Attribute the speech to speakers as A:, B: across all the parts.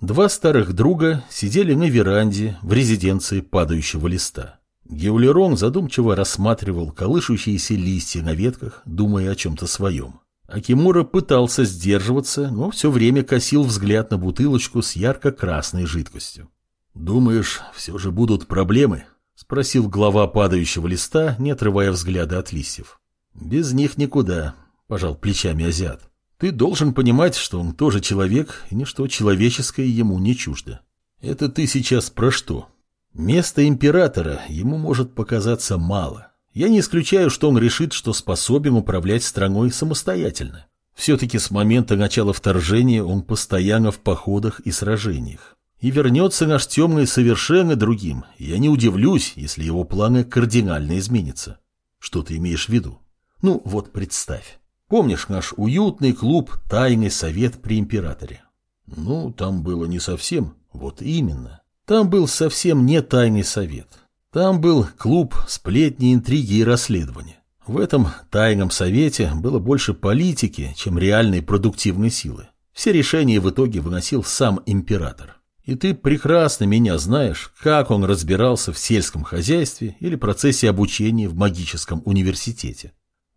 A: Два старых друга сидели на веранде в резиденции падающего листа. Геулерон задумчиво рассматривал колышущиеся листья на ветках, думая о чем-то своем. Акимура пытался сдерживаться, но все время косил взгляд на бутылочку с ярко-красной жидкостью. «Думаешь, все же будут проблемы?» — спросил глава падающего листа, не отрывая взгляда от листьев. «Без них никуда», — пожал плечами азиат. Ты должен понимать, что он тоже человек, и ничто человеческое ему не чуждо. Это ты сейчас про что? Место императора ему может показаться мало. Я не исключаю, что он решит, что способен управлять страной самостоятельно. Все-таки с момента начала вторжения он постоянно в походах и сражениях. И вернется наш темный совершенно другим. Я не удивлюсь, если его планы кардинально изменятся. Что ты имеешь в виду? Ну, вот представь. Помнишь наш уютный клуб «Тайный совет при императоре»? Ну, там было не совсем, вот именно. Там был совсем не тайный совет. Там был клуб сплетни, интриги и расследования. В этом тайном совете было больше политики, чем реальной продуктивной силы. Все решения в итоге выносил сам император. И ты прекрасно меня знаешь, как он разбирался в сельском хозяйстве или процессе обучения в магическом университете.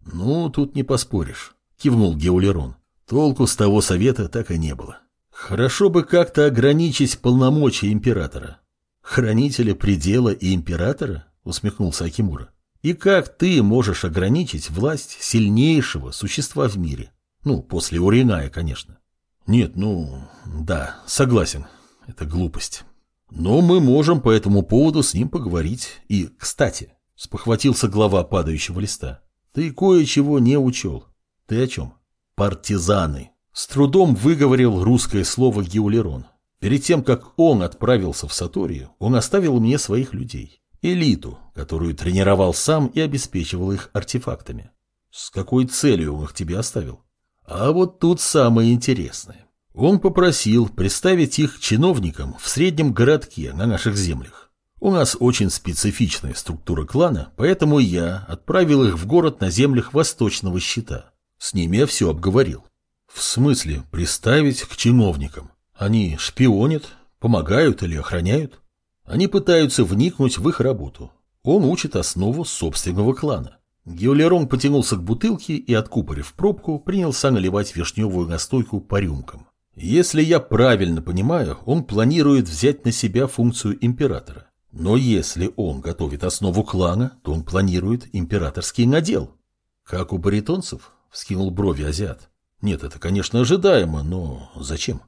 A: «Ну, тут не поспоришь», — кивнул Геулерон. Толку с того совета так и не было. Хорошо бы как-то ограничить полномочия императора. Хранителя предела и императора? Усмехнулся Акимура. И как ты можешь ограничить власть сильнейшего существа в мире? Ну, после Уриная, конечно. Нет, ну, да, согласен. Это глупость. Но мы можем по этому поводу с ним поговорить. И, кстати, спохватился глава падающего листа. Ты кое-чего не учел. Ты о чем? Партизаны. С трудом выговорил русское слово Геулерон. Перед тем, как он отправился в Саторию, он оставил мне своих людей. Элиту, которую тренировал сам и обеспечивал их артефактами. С какой целью он их тебе оставил? А вот тут самое интересное. Он попросил представить их чиновникам в среднем городке на наших землях. У нас очень специфичная структура клана, поэтому я отправил их в город на землях Восточного Щита. С ними я все обговорил. В смысле, приставить к чиновникам? Они шпионят, помогают или охраняют? Они пытаются вникнуть в их работу. Он учит основу собственного клана. Геолерон потянулся к бутылке и, откупорив пробку, принялся наливать вишневую настойку по рюмкам. Если я правильно понимаю, он планирует взять на себя функцию императора. Но если он готовит основу клана, то он планирует императорский надел. Как у баритонцев? Вскинул брови азиат. Нет, это, конечно, ожидаемо, но зачем?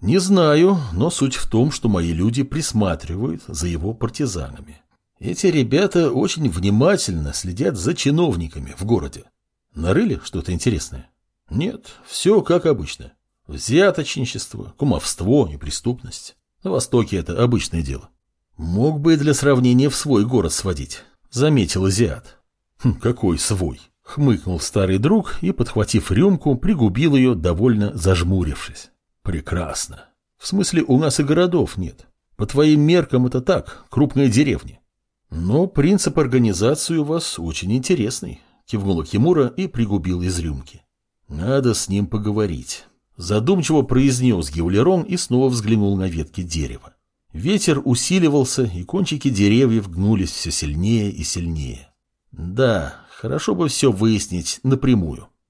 A: Не знаю, но суть в том, что мои люди присматривают за его партизанами. Эти ребята очень внимательно следят за чиновниками в городе. Нарыли что-то интересное? Нет, все как обычно. Взяточничество, кумовство и преступность. На Востоке это обычное дело. Мог бы и для сравнения в свой город сводить, заметил азиат. Хм, какой свой? Хмыкнул старый друг и, подхватив рюмку, пригубил ее, довольно зажмурившись. Прекрасно. В смысле, у нас и городов нет. По твоим меркам это так, крупные деревни. Но принцип организации у вас очень интересный, кивнула Кимура и пригубил из рюмки. Надо с ним поговорить. Задумчиво произнес Геулерон и снова взглянул на ветки дерева. Ветер усиливался, и кончики деревьев гнулись все сильнее и сильнее. Да, хорошо бы все выяснить напрямую.